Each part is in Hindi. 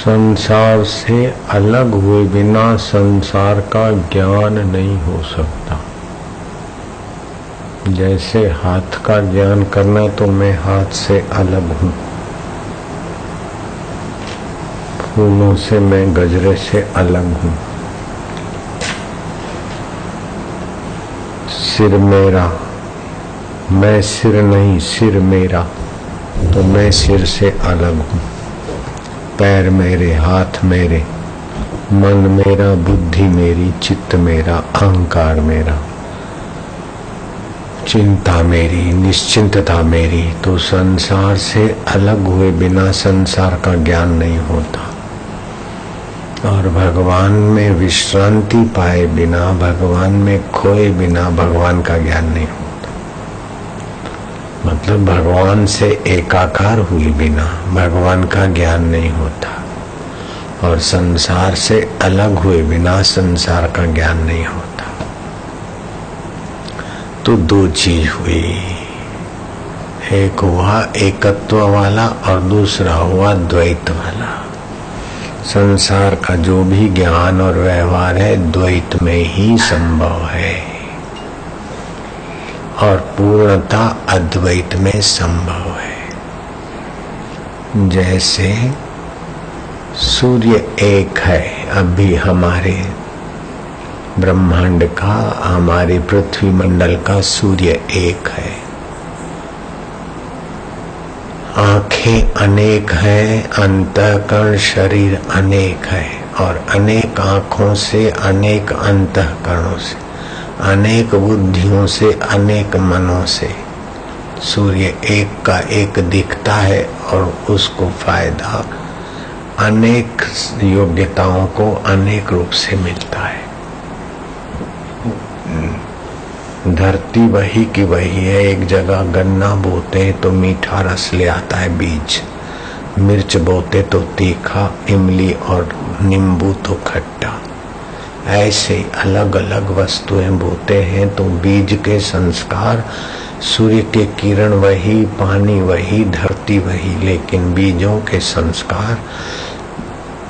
संसार से अलग हुए बिना संसार का ज्ञान नहीं हो सकता। जैसे हाथ का ज्ञान करना तो मैं हाथ से अलग हूँ। फूलों से मैं गजरे से अलग हूँ। सिर मेरा, मैं सिर नहीं, सिर मेरा तो मैं सिर से अलग हूँ। पैर मेरे, हाथ मेरे, मन मेरा, बुद्धि मेरी, चित्त मेरा, अहंकार मेरा। चिंता मेरी, निश्चिंतता मेरी तो संसार से अलग हुए बिना संसार का ज्ञान नहीं होता। और भगवान में विश्रांति पाए बिना, भगवान में खोए बिना भगवान का ज्ञान नहीं होता। मतलब भगवान से एकाकार हुए बिना भगवान का ज्ञान नहीं होता और संसार से अलग हुए बिना संसार का ज्ञान नहीं होता। तो दो चीज़ हुई। एक हुआ एकत्व वाला और दूसरा हुआ द्वैत वाला। संसार का जो भी ज्ञान और व्यवहार है, द्वैत में ही संभव है। और पूर्णता अद्वैत में संभव है। जैसे सूर्य एक है, अभी हमारे ब्रह्मांड का, हमारे पृथ्वी मंडल का सूर्य एक है। आँखें अनेक हैं, अंतकरण शरीर अनेक है, और अनेक आँखों से अनेक अंतकरणों से। अनेक बुद्धियों से, अनेक मनों से सूर्य एक का एक दिखता है और उसको फ़ायदा अनेक योग्यताओं को अनेक रूप से मिलता है। धरती वही की वही है, एक जगह गन्ना बोते हैं तो मीठा रस ले आता है बीज, मिर्च बोते तो तीखा, इमली और नींबू तो खट्टा। ऐसे अलग अलग वस्तुएँ बोते हैं तो बीज के संस्कार, सूर्य के किरण वही, पानी वही, धरती वही, लेकिन बीजों के संस्कार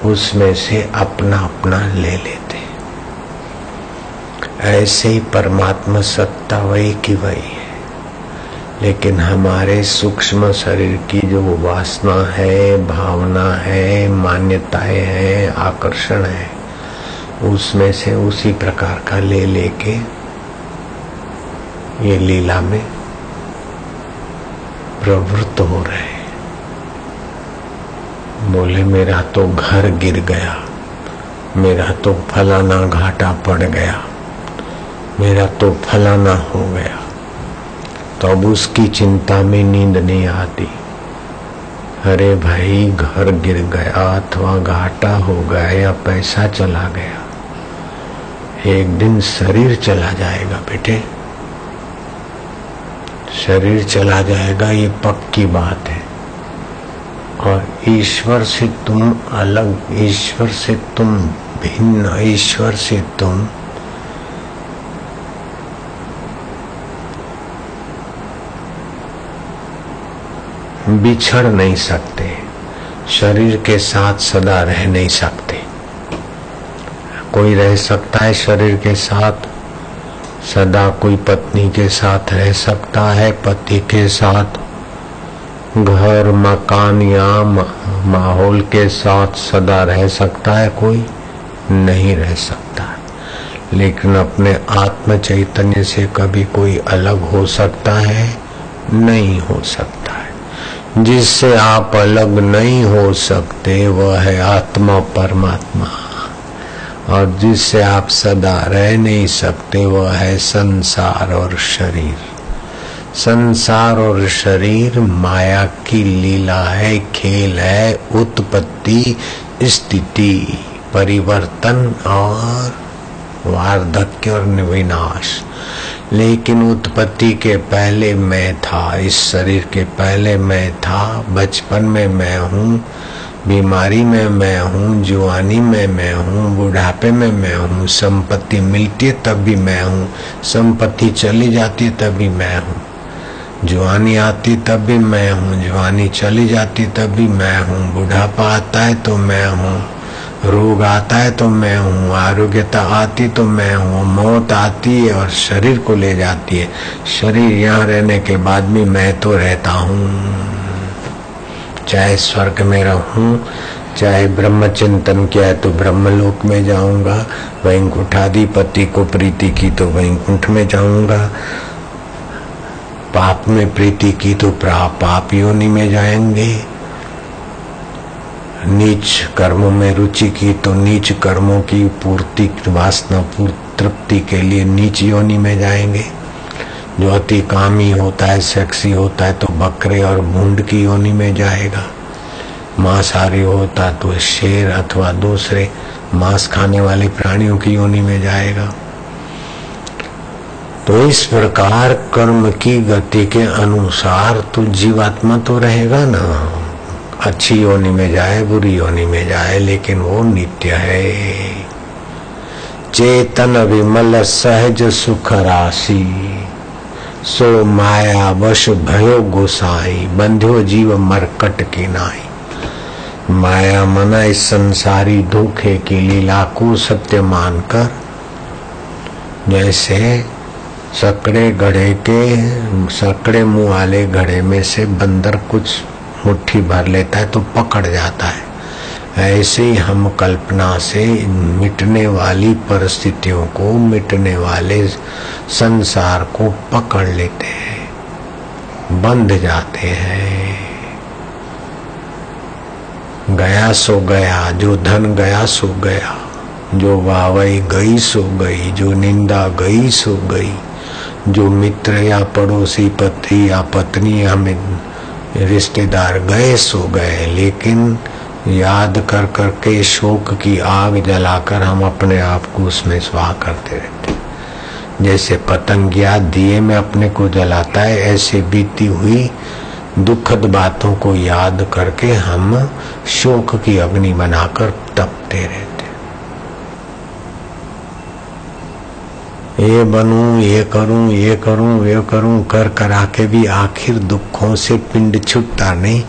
उसमें से अपना अपना ले लेते ऐसे ही परमात्मा सत्ता वही की वही है। लेकिन हमारे सूक्ष्म शरीर की जो वासना है, भावना है, मान्यताएँ हैं, आकर्षण है उसमें से उसी प्रकार का ले लेके ये लीला में प्रवृत्त हो रहे बोले, मेरा तो घर गिर गया, मेरा तो फलाना घाटा पड़ गया, मेरा तो फलाना हो गया। तो अब उसकी चिंता में नींद नहीं आती। अरे भाई, घर गिर गया, अथवा घाटा हो गया या पैसा चला गया एक दिन शरीर चला जाएगा, बेटे। शरीर चला जाएगा, ये पक्की बात है। और ईश्वर से तुम अलग, ईश्वर से तुम भिन्न, ईश्वर से तुम बिछड़ नहीं सकते। शरीर के साथ सदा रह नहीं सकते। कोई रह सकता है शरीर के साथ, सदा कोई पत्नी के साथ रह सकता है, पति के साथ। घर, मकान या माहौल के साथ सदा रह सकता है, कोई नहीं रह सकता। लेकिन अपने आत्म चैतन्य से कभी कोई अलग हो सकता है, नहीं हो सकता है। जिससे आप अलग नहीं हो सकते, वह है आत्मा परमात्मा। और जिससे आप सदा रह नहीं सकते वह है संसार और शरीर। संसार और शरीर माया की लीला है, खेल है, उत्पत्ति, स्थिति, परिवर्तन और वार्धक्य और विनाश। लेकिन उत्पत्ति के पहले मैं था, इस शरीर के पहले मैं था, बचपन में मैं हूँ बीमारी में मैं हूँ जुआनी में मैं हूँ, बुढ़ापे में मैं हूँ, संपत्ति मिलती है तब भी मैं हूँ, संपत्ति चली जाती है तब भी मैं हूँ। जवानी आती तब भी मैं हूँ, जवानी चली जाती तब भी मैं हूँ, बुढ़ापा आता है तो मैं हूँ, रोग आता है तो मैं हूँ, आरोग्यता आती तो मैं हूँ, मौत आती है और शरीर को ले जाती है। शरीर यहाँ रहने के बाद भी मैं तो रहता हूँ। चाहे स्वर्ग में रहूँ, चाहे ब्रह्म चिंतन किया है तो ब्रह्मलोक में जाऊँगा, वैकुंठाधिपति को प्रीति की तो वैकुंठ में जाऊँगा, पाप में प्रीति की तो पाप योनि में जाएँगे। नीच कर्मों में रुचि की तो नीच कर्मों की पूर्ति, वासना पूर्ति तृप्ति के लिए नीच योनि में जाएँगे। जो अति कामी होता है सेक्सी होता है तो बकरे और भूड की योनि में जाएगा। मांसाहारी होता तो शेर अथवा दूसरे मांस खाने वाले प्राणियों की योनि में जाएगा। तो इस प्रकार कर्म की गति के अनुसार तो जीवात्मा तो रहेगा ना। अच्छी योनि में जाए, बुरी योनि में जाए, लेकिन वो नित्य है। चेतन विमल सहज सुख राशि। सो माया वश भयो गोसाई, बंध्यो जीव मरकट की नाई। माया मना इस संसारी धोखे की लीला को सत्य मानकर, जैसे सकड़े घड़े के, सकड़े मुँह वाले घड़े में से बंदर कुछ मुट्ठी भर लेता है तो पकड़ जाता है। ऐसे ही हम कल्पना से मिटने वाली परिस्थितियों को, मिटने वाले संसार को पकड़ लेते हैं, बंध जाते हैं। गया सो गया, जो धन गया सो गया, जो वावई गई सो गई, जो निंदा गई सो गई, जो मित्र या पड़ोसी, पति या पत्नी, या रिश्तेदार गए सो गए, लेकिन याद कर कर के शोक की आग जलाकर हम अपने आप को उसमें स्वाह करते रहते जैसे पतंगिया दिए में अपने को जलाता है, ऐसे बीती हुई दुखद बातों को याद करके हम शोक की अग्नि बनाकर तपते रहते ये बनूं, ये करूँ ये करूँ ये करूँ, कर करा के भी आखिर दुखों से पिंड छुटता नहीं।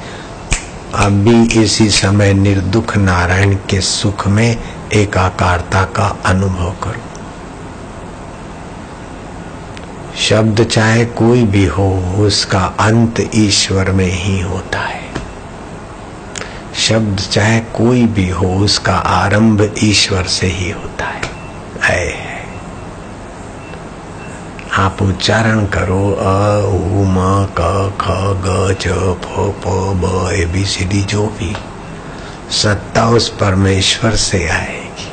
अब भी इसी समय निर्दुख नारायण के सुख में एकाकारता का अनुभव करो। शब्द चाहे कोई भी हो, उसका अंत ईश्वर में ही होता है। शब्द चाहे कोई भी हो, उसका आरंभ ईश्वर से ही होता है। है। आप उच्चारण करो, अ, उ, म, क, ख, ग, च, फ, प, ब, ए, बी, सी, डी, जो भी। सत्ता उस परमेश्वर से आएगी।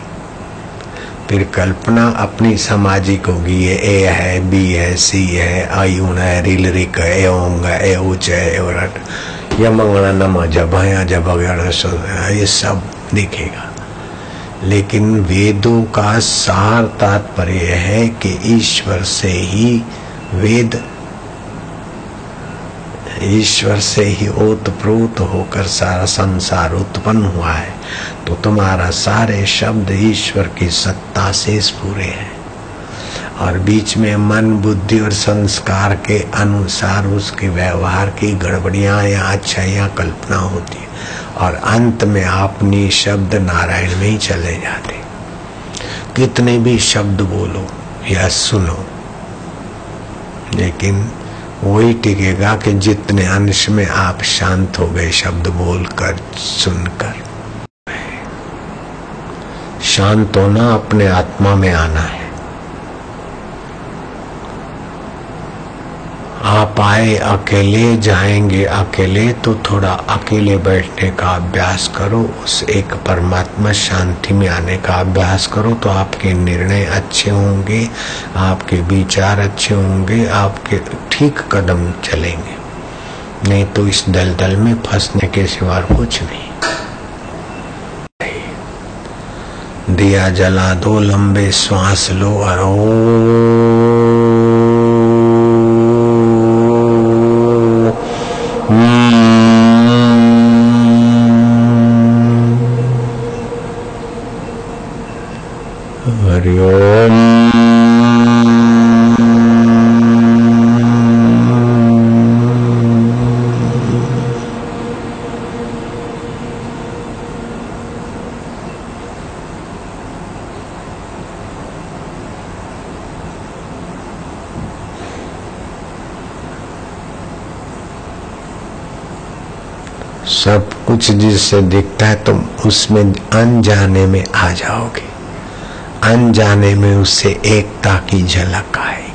फिर कल्पना अपनी सामाजिक होगी, ये ए है, बी है, सी है आयुण है रिल रिक है ओंग है उच है एवरट यमंगण नम, जब जब ये सब दिखेगा। लेकिन वेदों का सार तात्पर्य है कि ईश्वर से ही वेद, ईश्वर से ही ओतप्रोत होकर सारा संसार उत्पन्न हुआ है। तो तुम्हारा सारे शब्द ईश्वर की सत्ता से पूरे हैं। और बीच में मन, बुद्धि और संस्कार के अनुसार उसके व्यवहार की गड़बड़ियाँ या अच्छाइयाँ कल्पना होती है। और अंत में आप शब्द नारायण में ही चले जाते। कितने भी शब्द बोलो या सुनो, लेकिन वही टिकेगा कि जितने अंश में आप शांत हो गए शब्द बोलकर, सुनकर। शांत होना अपने आत्मा में आना है। आप आए अकेले जाएँगे, अकेले तो थोड़ा अकेले बैठने का अभ्यास करो, उस एक परमात्मा शांति में आने का अभ्यास करो तो आपके निर्णय अच्छे होंगे, आपके विचार अच्छे होंगे, आपके ठीक कदम चलेंगे। नहीं तो इस दलदल में फंसने के सिवा कुछ नहीं। दिया जला दो, लंबे श्वास लो और हरि ओम सब कुछ जिससे दिखता है तुम उसमें अनजाने में आ जाओगे। अनजाने में उससे एकता की झलक आए।